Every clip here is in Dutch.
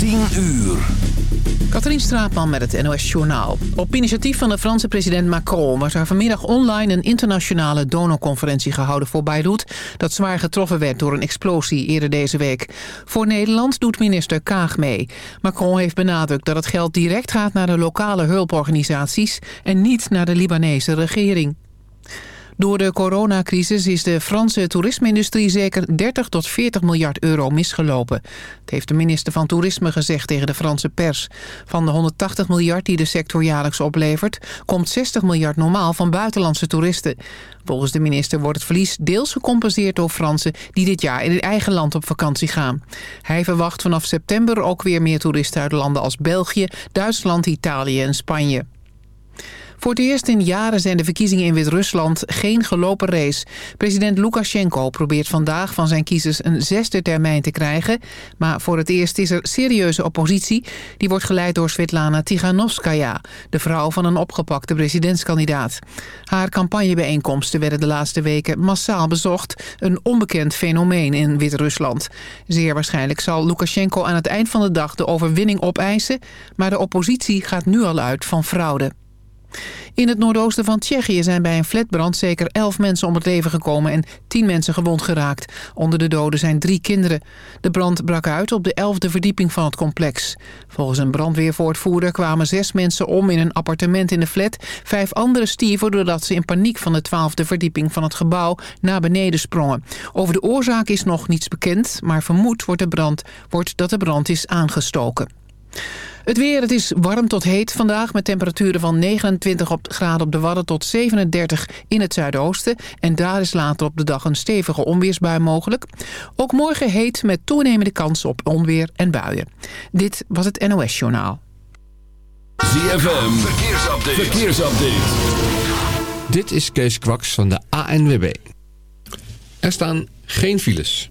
10 uur. Katrien Straatman met het NOS Journaal. Op initiatief van de Franse president Macron... was er vanmiddag online een internationale donorconferentie gehouden voor Beirut... dat zwaar getroffen werd door een explosie eerder deze week. Voor Nederland doet minister Kaag mee. Macron heeft benadrukt dat het geld direct gaat naar de lokale hulporganisaties... en niet naar de Libanese regering. Door de coronacrisis is de Franse toerisme-industrie zeker 30 tot 40 miljard euro misgelopen. Het heeft de minister van Toerisme gezegd tegen de Franse pers. Van de 180 miljard die de sector jaarlijks oplevert... komt 60 miljard normaal van buitenlandse toeristen. Volgens de minister wordt het verlies deels gecompenseerd door Fransen... die dit jaar in het eigen land op vakantie gaan. Hij verwacht vanaf september ook weer meer toeristen uit landen als België, Duitsland, Italië en Spanje. Voor het eerst in jaren zijn de verkiezingen in Wit-Rusland geen gelopen race. President Lukashenko probeert vandaag van zijn kiezers een zesde termijn te krijgen. Maar voor het eerst is er serieuze oppositie. Die wordt geleid door Svetlana Tiganovskaya, de vrouw van een opgepakte presidentskandidaat. Haar campagnebijeenkomsten werden de laatste weken massaal bezocht. Een onbekend fenomeen in Wit-Rusland. Zeer waarschijnlijk zal Lukashenko aan het eind van de dag de overwinning opeisen. Maar de oppositie gaat nu al uit van fraude. In het noordoosten van Tsjechië zijn bij een flatbrand zeker elf mensen om het leven gekomen en tien mensen gewond geraakt. Onder de doden zijn drie kinderen. De brand brak uit op de elfde verdieping van het complex. Volgens een brandweervoortvoerder kwamen zes mensen om in een appartement in de flat. Vijf anderen stierven doordat ze in paniek van de twaalfde verdieping van het gebouw naar beneden sprongen. Over de oorzaak is nog niets bekend, maar vermoed wordt, de brand, wordt dat de brand is aangestoken. Het weer, het is warm tot heet vandaag met temperaturen van 29 graden op de Wadden tot 37 in het zuidoosten. En daar is later op de dag een stevige onweersbui mogelijk. Ook morgen heet met toenemende kans op onweer en buien. Dit was het NOS Journaal. ZFM, verkeersupdate. verkeersupdate. Dit is Kees Kwaks van de ANWB. Er staan geen files.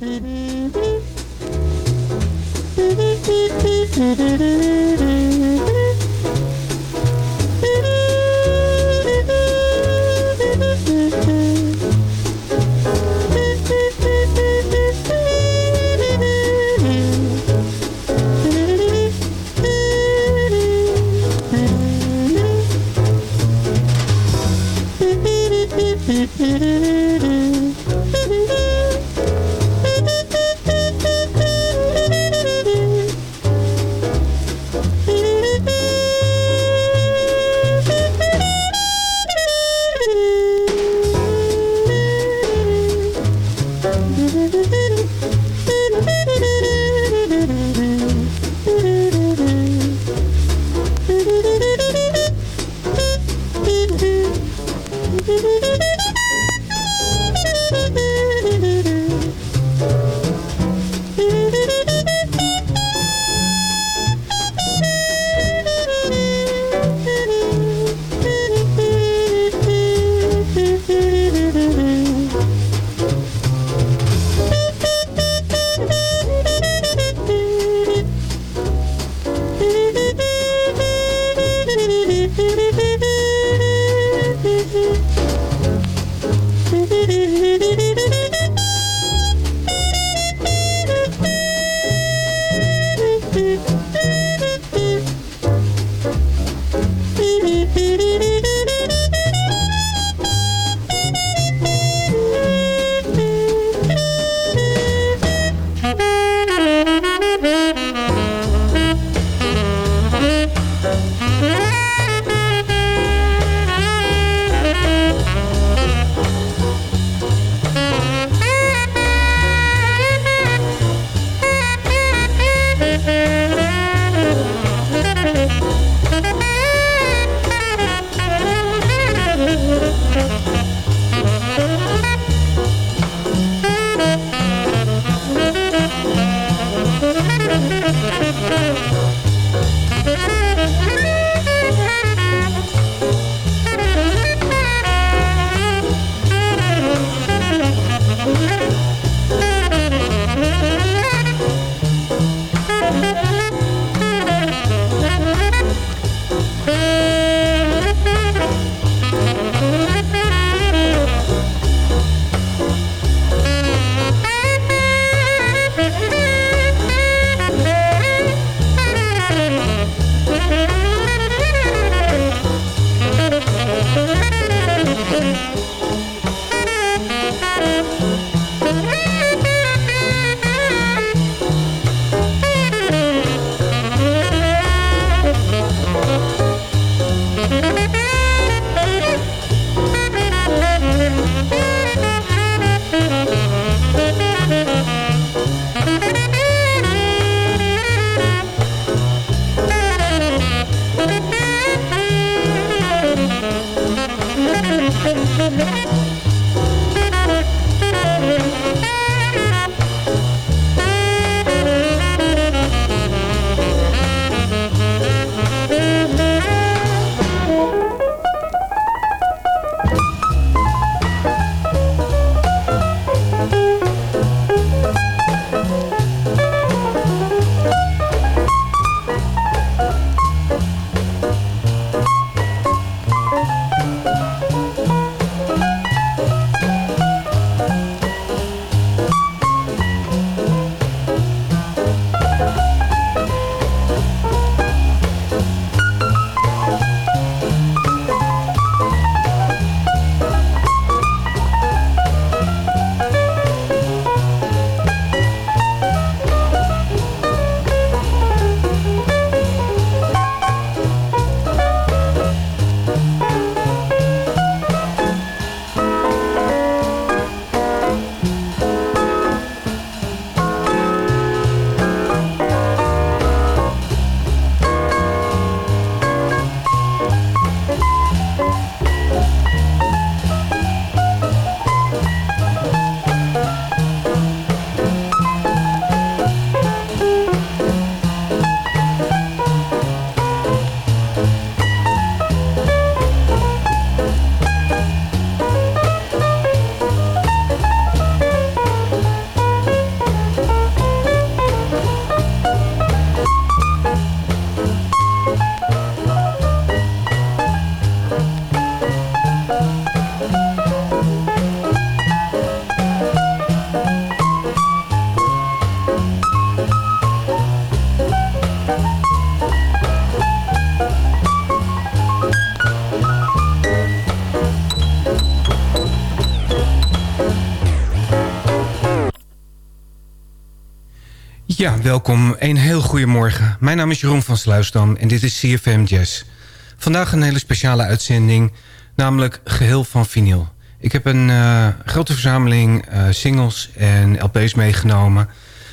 Thank you. Ja, welkom. Een heel goede morgen. Mijn naam is Jeroen van Sluisdam en dit is CFM Jazz. Vandaag een hele speciale uitzending, namelijk geheel van vinyl. Ik heb een uh, grote verzameling uh, singles en LP's meegenomen...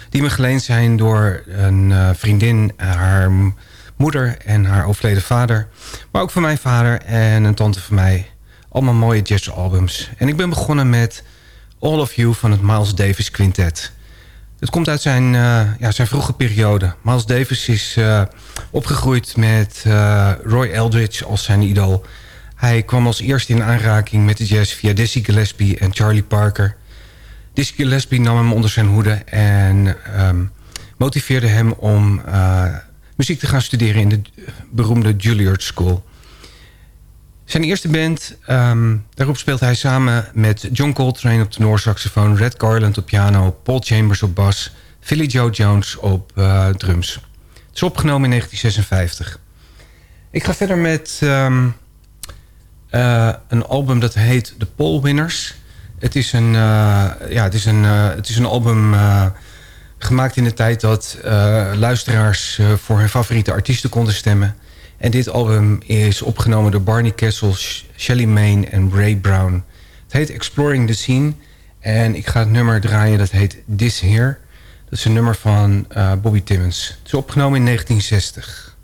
die me geleend zijn door een uh, vriendin, haar moeder en haar overleden vader. Maar ook van mijn vader en een tante van mij. Allemaal mooie jazzalbums. En ik ben begonnen met All of You van het Miles Davis Quintet... Het komt uit zijn, uh, ja, zijn vroege periode. Miles Davis is uh, opgegroeid met uh, Roy Eldridge als zijn idool. Hij kwam als eerste in aanraking met de jazz via Dizzy Gillespie en Charlie Parker. Dizzy Gillespie nam hem onder zijn hoede en um, motiveerde hem om muziek te gaan studeren in de beroemde Juilliard School. Zijn eerste band, um, daarop speelt hij samen met John Coltrane op tenorsaxofoon... Red Garland op piano, Paul Chambers op bas... Philly Joe Jones op uh, drums. Het is opgenomen in 1956. Ik ga verder met um, uh, een album dat heet The Paul Winners. Het is een, uh, ja, het is een, het is een album gemaakt in de tijd dat luisteraars... voor hun favoriete artiesten konden stemmen... En dit album is opgenomen door Barney Kessel, Shelly Main en Ray Brown. Het heet Exploring the Scene. En ik ga het nummer draaien, dat heet This Here. Dat is een nummer van uh, Bobby Timmons. Het is opgenomen in 1960.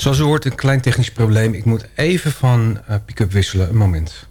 Zoals u hoort, een klein technisch probleem. Ik moet even van uh, pick-up wisselen. Een moment.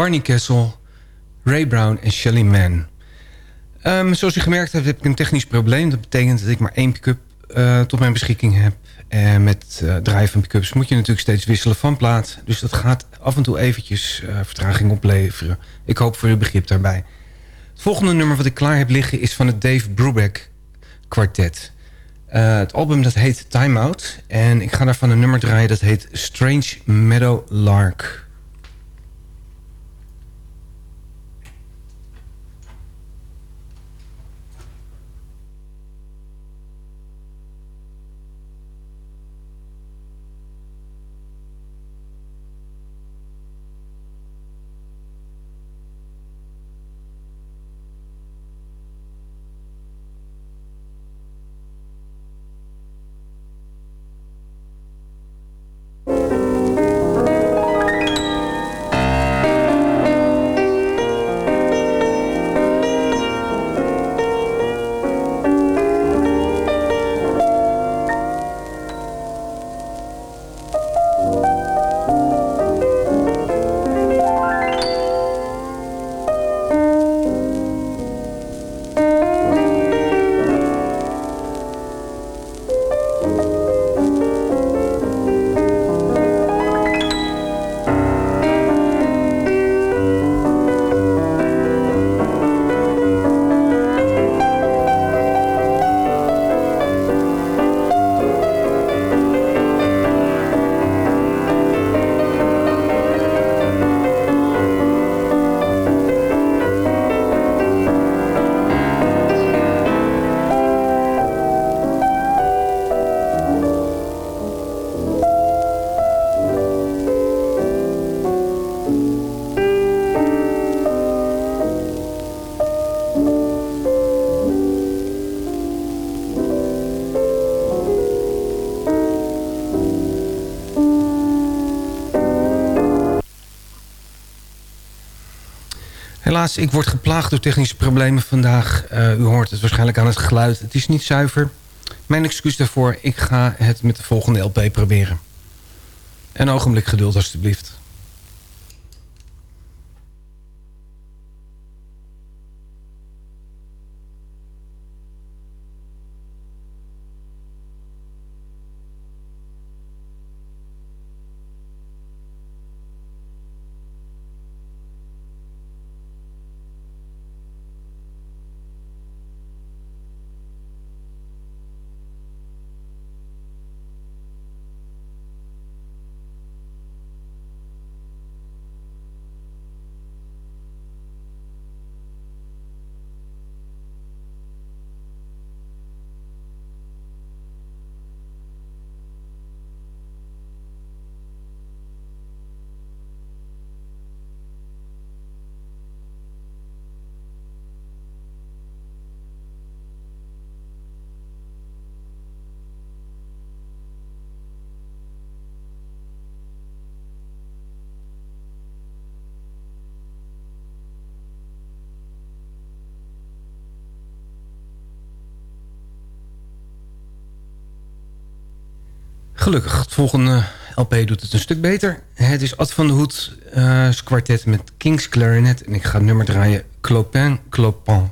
Barney Kessel, Ray Brown en Shelly Mann. Ehm, zoals u gemerkt hebt, heb ik een technisch probleem. Dat betekent dat ik maar één pick-up uh, tot mijn beschikking heb. En met uh, draaien van pick-ups moet je natuurlijk steeds wisselen van plaat. Dus dat gaat af en toe eventjes vertraging opleveren. Ik hoop voor uw begrip daarbij. Het volgende nummer wat ik klaar heb liggen is van het Dave Brubeck kwartet. het album dat heet Time Out. En ik ga daarvan een nummer draaien dat heet Strange Meadow Lark. Helaas, ik word geplaagd door technische problemen vandaag. Uh, u hoort het waarschijnlijk aan het geluid. Het is niet zuiver. Mijn excuus daarvoor. Ik ga het met de volgende LP proberen. Een ogenblik geduld alstublieft. Gelukkig, het volgende LP doet het een stuk beter. Het is Ad van de Hoed uh, kwartet met King's Clarinet. En ik ga het nummer draaien Clopin Clopin.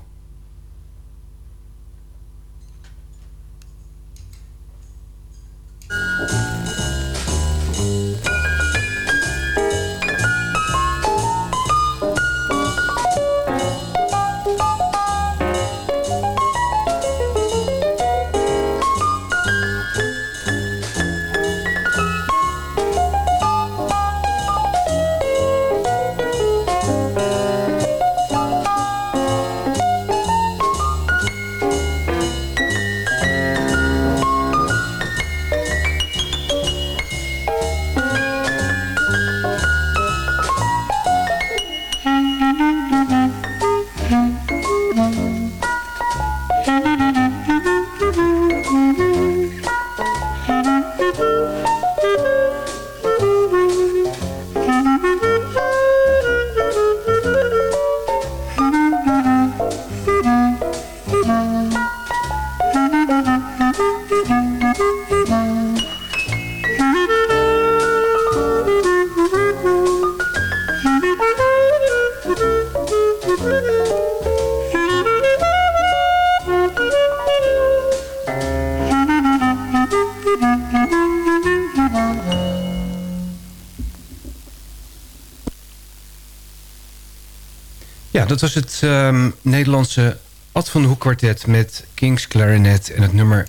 Dat was het ehm, Nederlandse Ad van Hoek kwartet met King's Clarinet en het nummer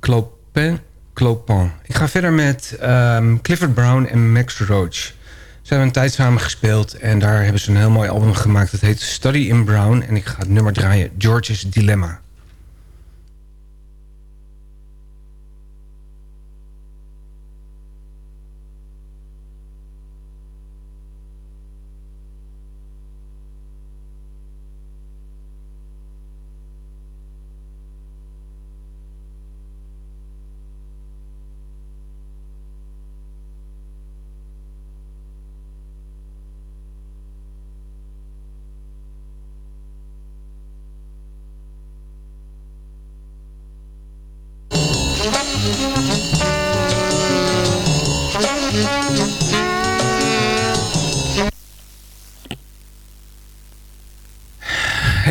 Clopin. Clopin. Ik ga verder met ehm, Clifford Brown en Max Roach. Ze hebben een tijd samen gespeeld en daar hebben ze een heel mooi album gemaakt. Dat heet Study in Brown en ik ga het nummer draaien, George's Dilemma.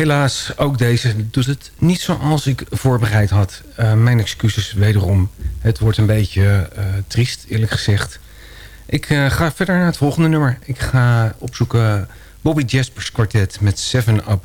Helaas, ook deze doet het niet zoals ik voorbereid had. Uh, mijn excuses wederom. Het wordt een beetje uh, triest, eerlijk gezegd. Ik uh, ga verder naar het volgende nummer. Ik ga opzoeken Bobby Jaspers kwartet met Seven Up.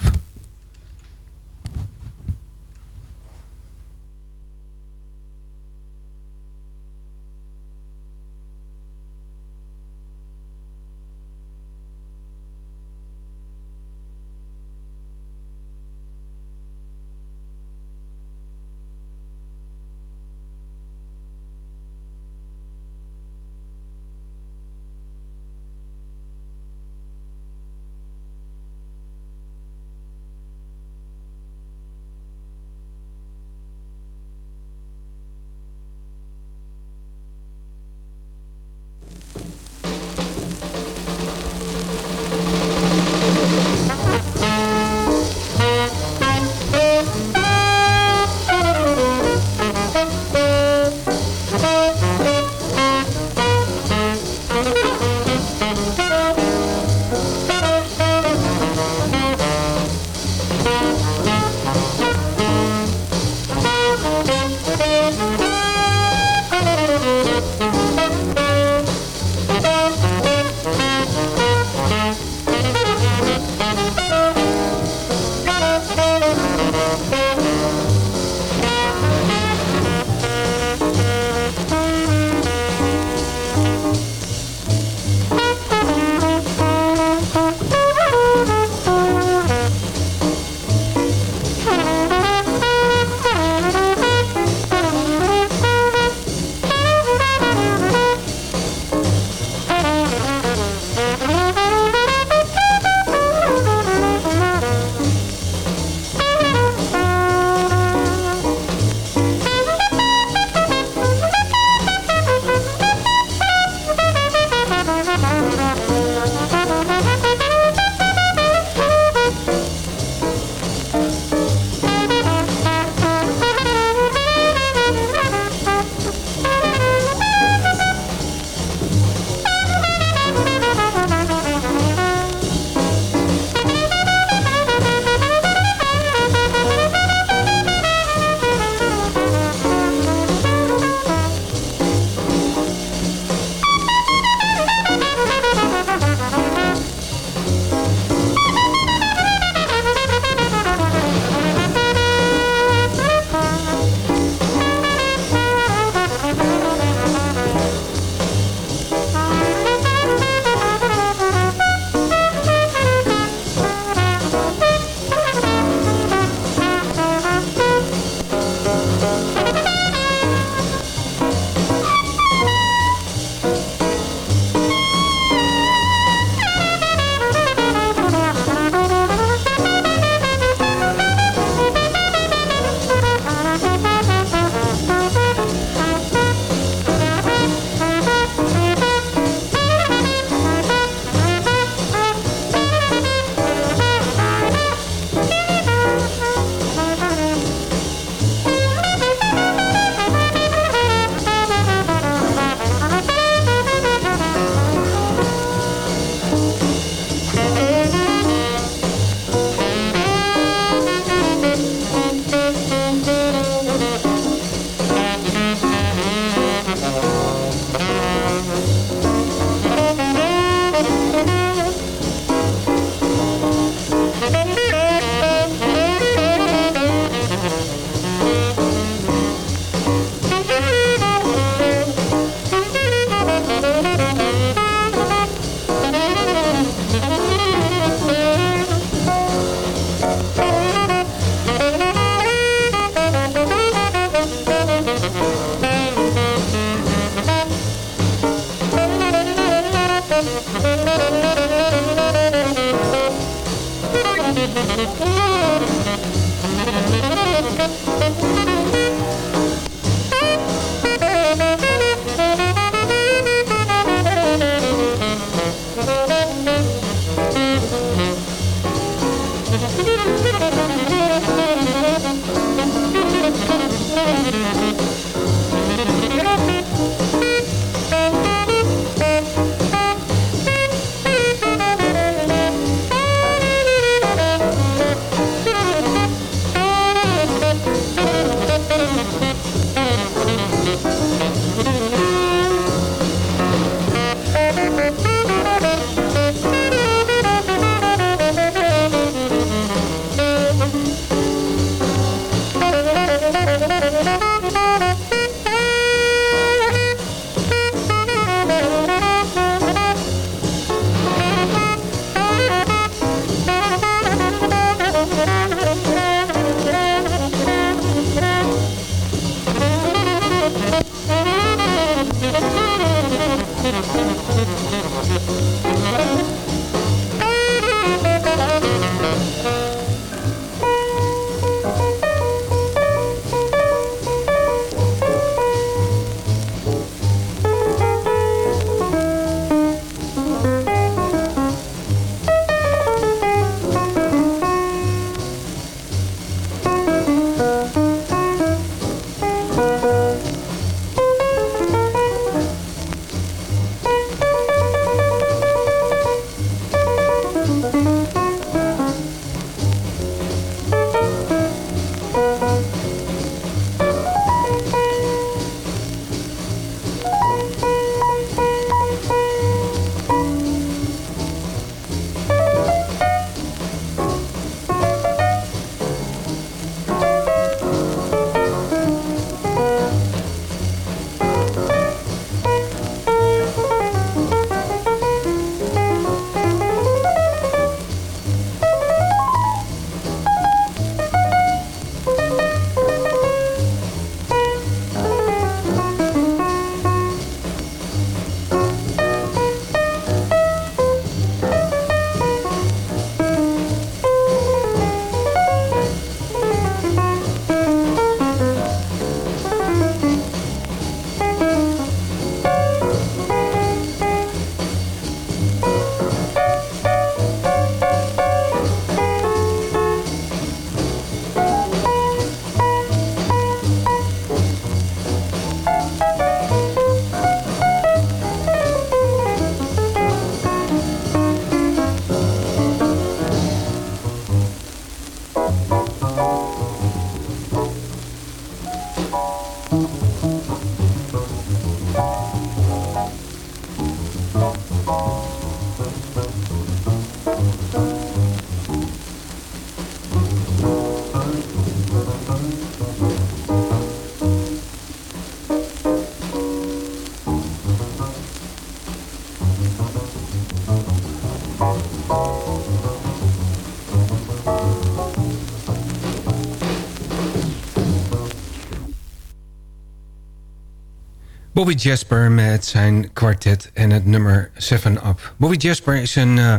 Bobby Jasper met zijn kwartet en het nummer Seven Up. Bobby Jasper is een uh,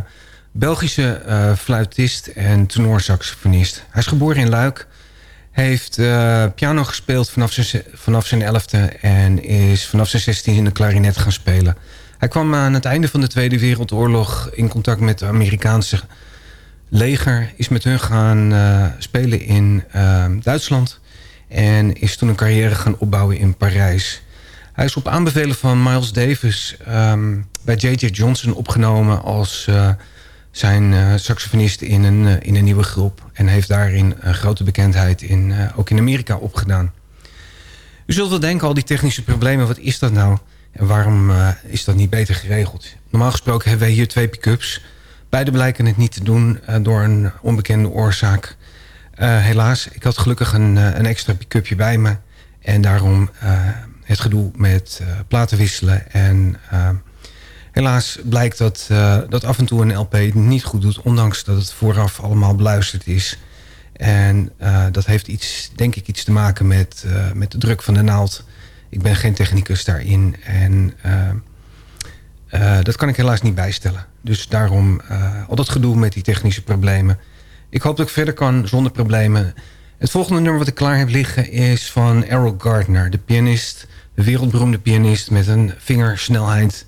Belgische uh, fluitist en tenorsaxofonist. Hij is geboren in Luik, heeft uh, piano gespeeld vanaf zijn, vanaf zijn elfde... en is vanaf zijn zestien in de klarinet gaan spelen. Hij kwam aan het einde van de Tweede Wereldoorlog in contact met het Amerikaanse leger... is met hun gaan spelen in Duitsland... en is toen een carrière gaan opbouwen in Parijs... Hij is op aanbevelen van Miles Davis um, bij J.J. Johnson opgenomen als uh, zijn uh, saxofonist in een, uh, in een nieuwe groep. En heeft daarin grote bekendheid in, ook in Amerika opgedaan. U zult wel denken, al die technische problemen, wat is dat nou? En waarom is dat niet beter geregeld? Normaal gesproken hebben wij hier twee pick-ups. Beide blijken het niet te doen door een onbekende oorzaak. helaas, ik had gelukkig een, een extra pick-upje bij me. En daarom het gedoe met uh, platen wisselen. En uh, helaas blijkt dat, uh, dat af en toe een LP niet goed doet... ondanks dat het vooraf allemaal beluisterd is. En dat heeft iets, denk ik iets te maken met, met de druk van de naald. Ik ben geen technicus daarin. En Eh, dat kan ik helaas niet bijstellen. Dus daarom al dat gedoe met die technische problemen. Ik hoop dat ik verder kan zonder problemen. Het volgende nummer wat ik klaar heb liggen is van Errol Gardner. De pianist, de wereldberoemde pianist met een vingersnelheid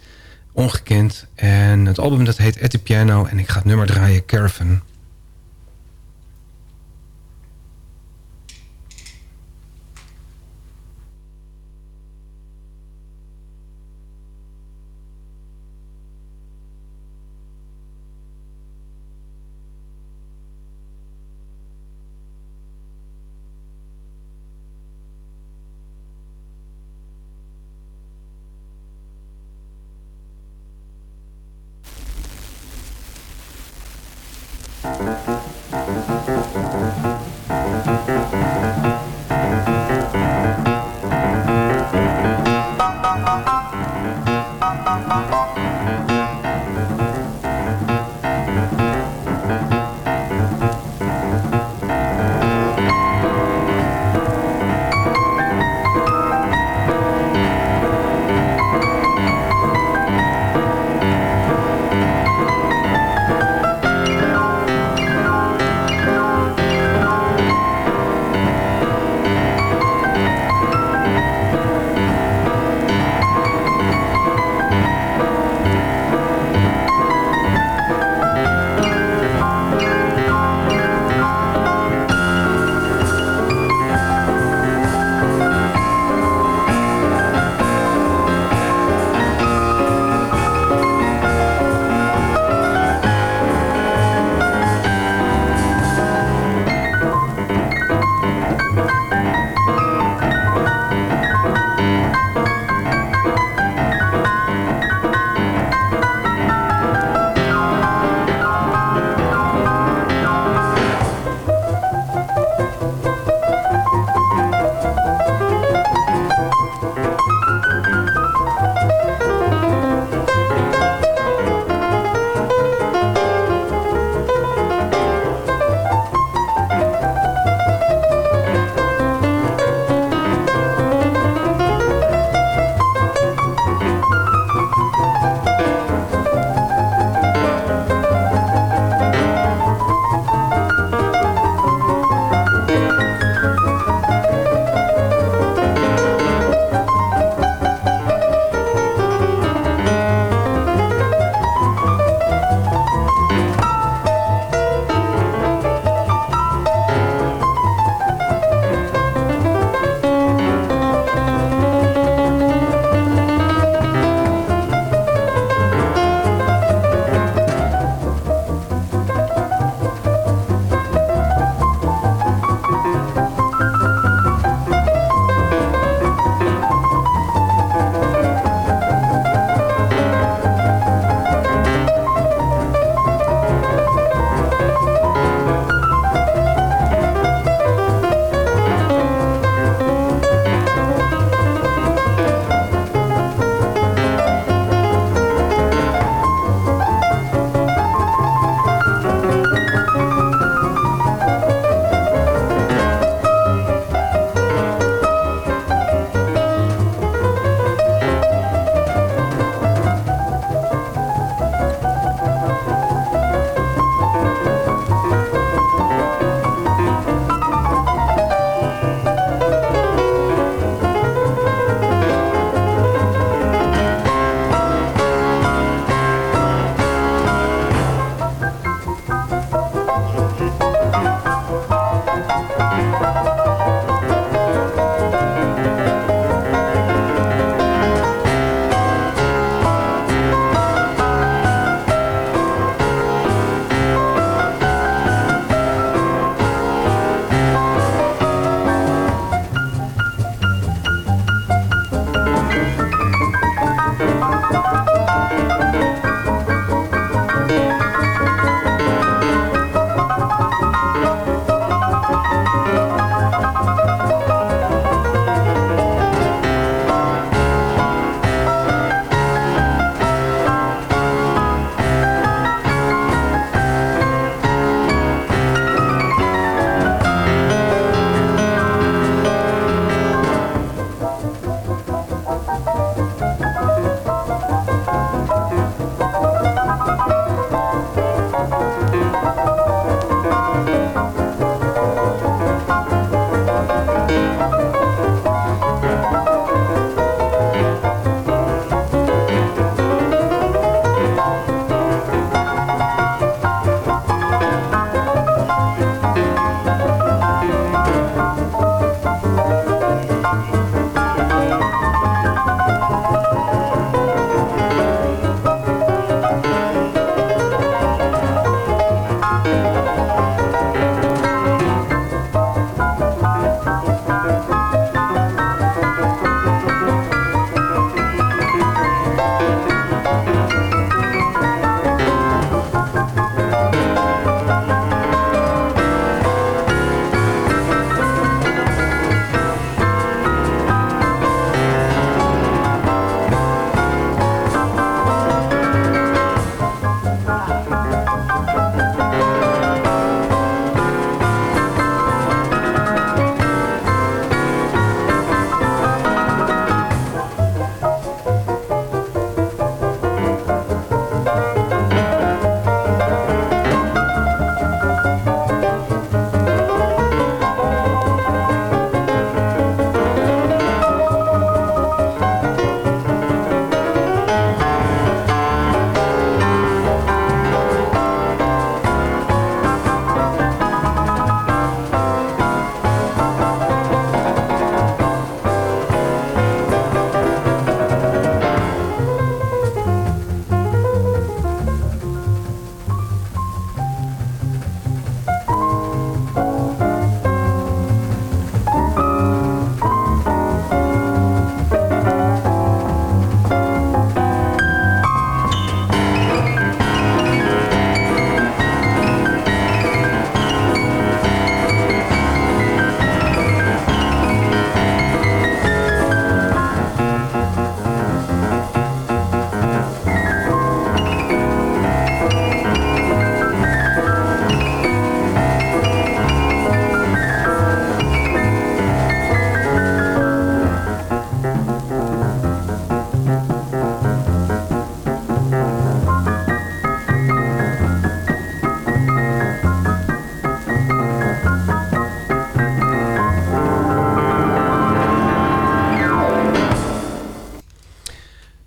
ongekend. En het album dat heet At the Piano en ik ga het nummer draaien Caravan.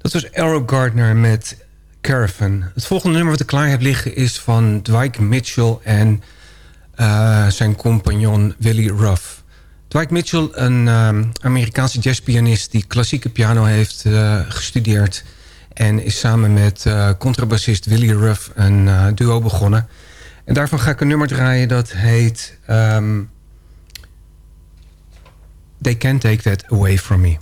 Dat was Arrow Gardner met Caravan. Het volgende nummer wat ik klaar heb liggen is van Dwight Mitchell en uh, zijn compagnon Willie Ruff. Dwight Mitchell, een uh, Amerikaanse jazzpianist die klassieke piano heeft uh, gestudeerd. En is samen met uh, contrabassist Willie Ruff een duo begonnen. En daarvan ga ik een nummer draaien dat heet... Um, They Can't Take That Away From Me.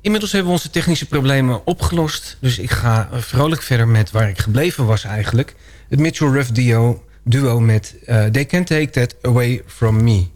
Inmiddels hebben we onze technische problemen opgelost. Dus ik ga vrolijk verder met waar ik gebleven was eigenlijk. Het Mitchell Ruff duo, duo met uh, They Can't Take That Away From Me.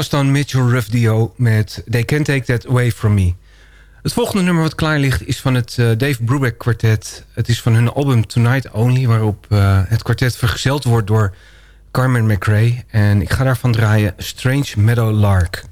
Was dan Mitchell Ruff Dio met They Can't Take That Away From Me. Het volgende nummer wat klaar ligt is van het uh, Dave Brubeck kwartet. Het is van hun album Tonight Only... waarop uh, het kwartet vergezeld wordt door Carmen McRae. En ik ga daarvan draaien Strange Meadow Lark.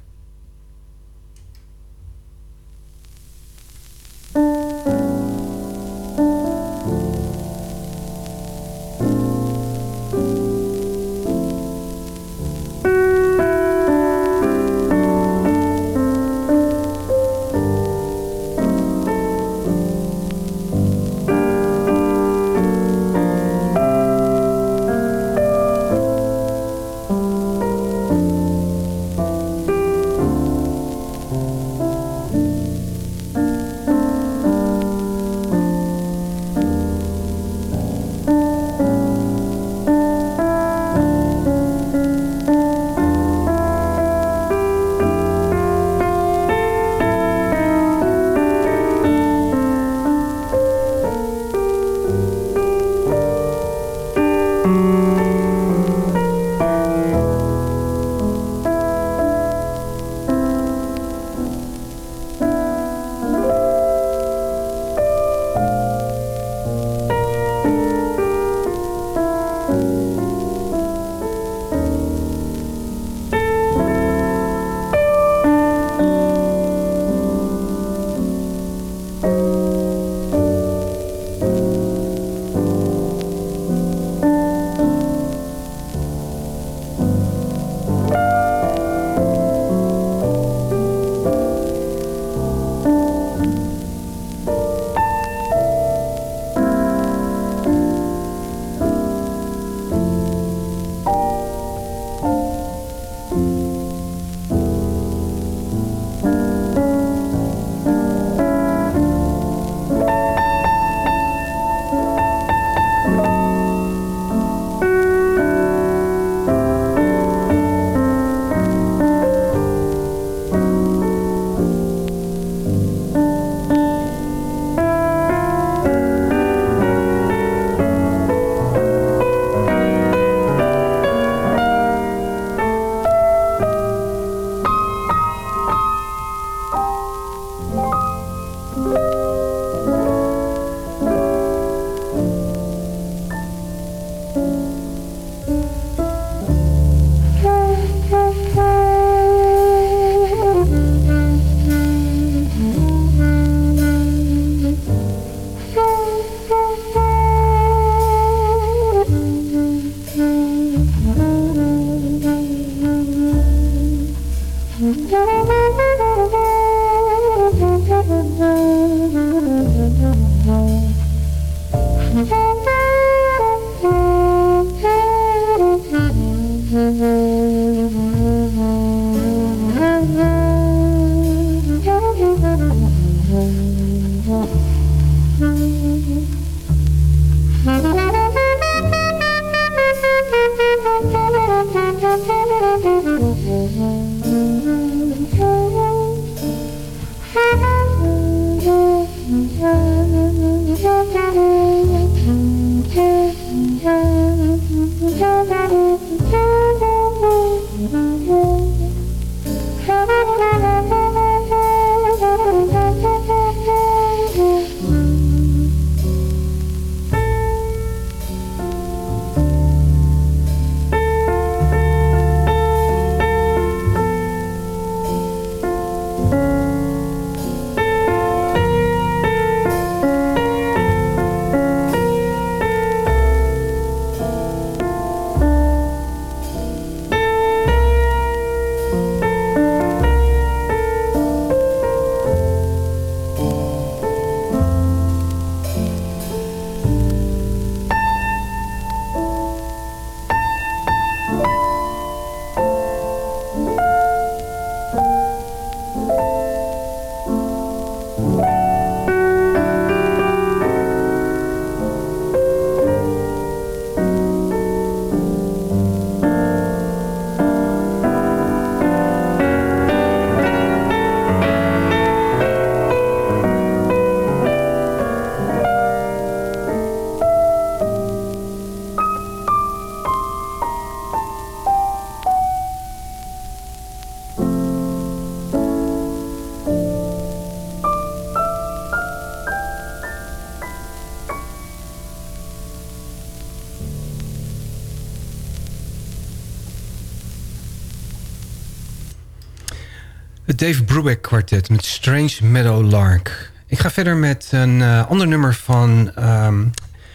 Het Dave Brubeck kwartet met Strange Meadow Lark. Ik ga verder met een uh, ander nummer van um,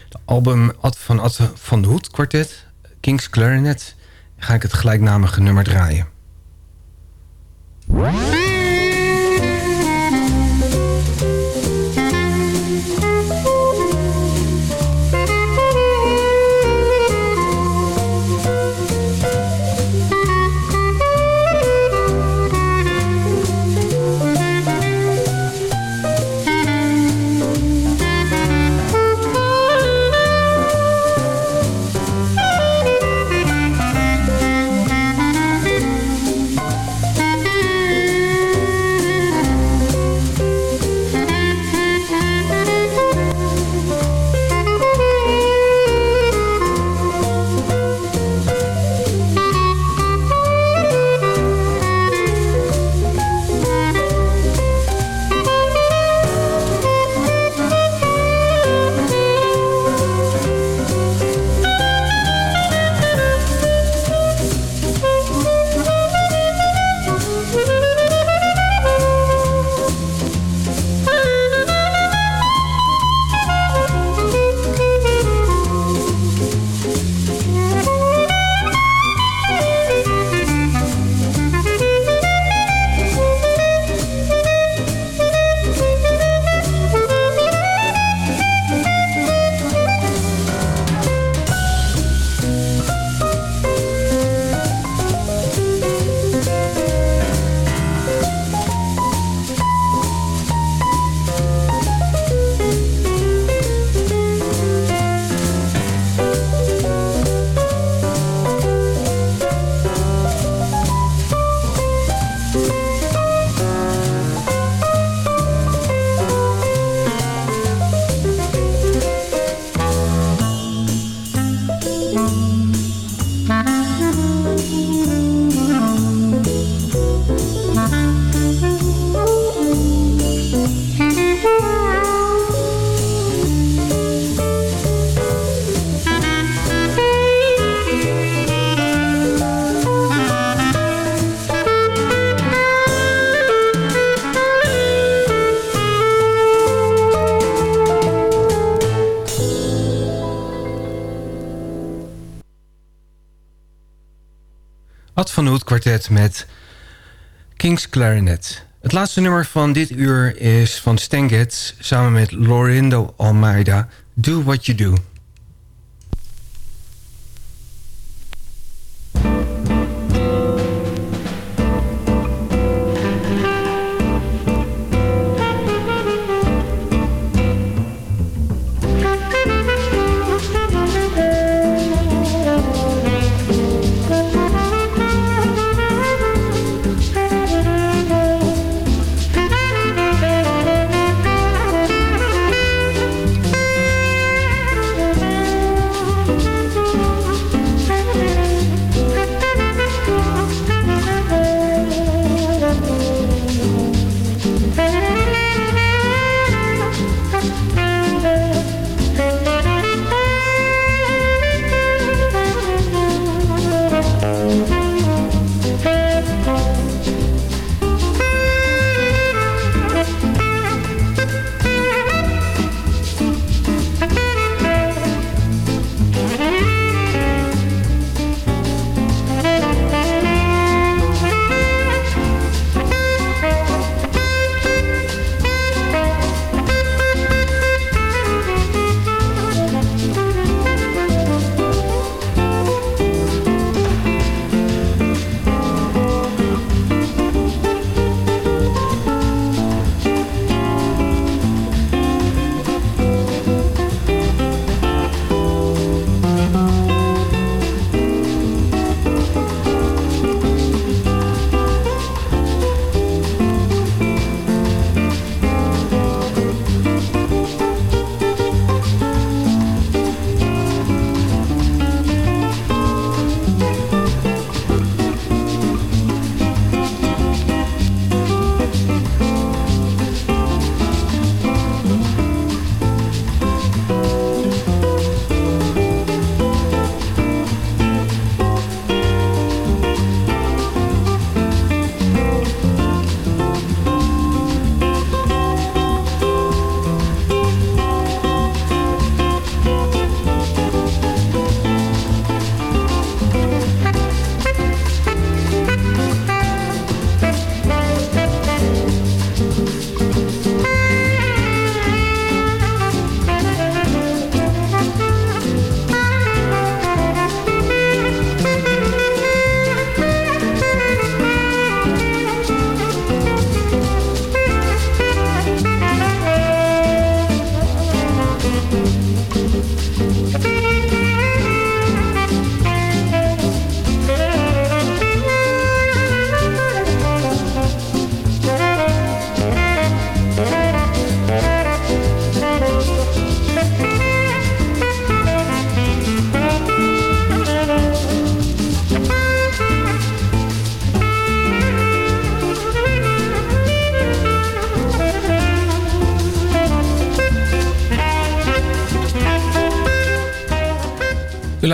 de album Ad van van de Hoed kwartet. King's Clarinet. Ga ik het gelijknamige nummer draaien. Met King's Clarinet. Het laatste nummer van dit uur is van Stan samen met Lorindo Almeida, Do What You Do.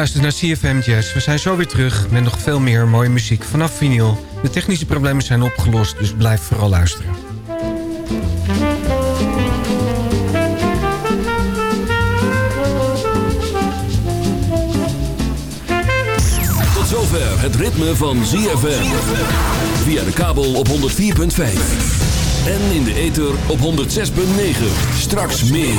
Luistert naar CFM Jazz. We zijn zo weer terug met nog veel meer mooie muziek vanaf vinyl. De technische problemen zijn opgelost, dus blijf vooral luisteren. Tot zover het ritme van ZFM. Via de kabel op 104.5. En in de ether op 106.9. Straks meer.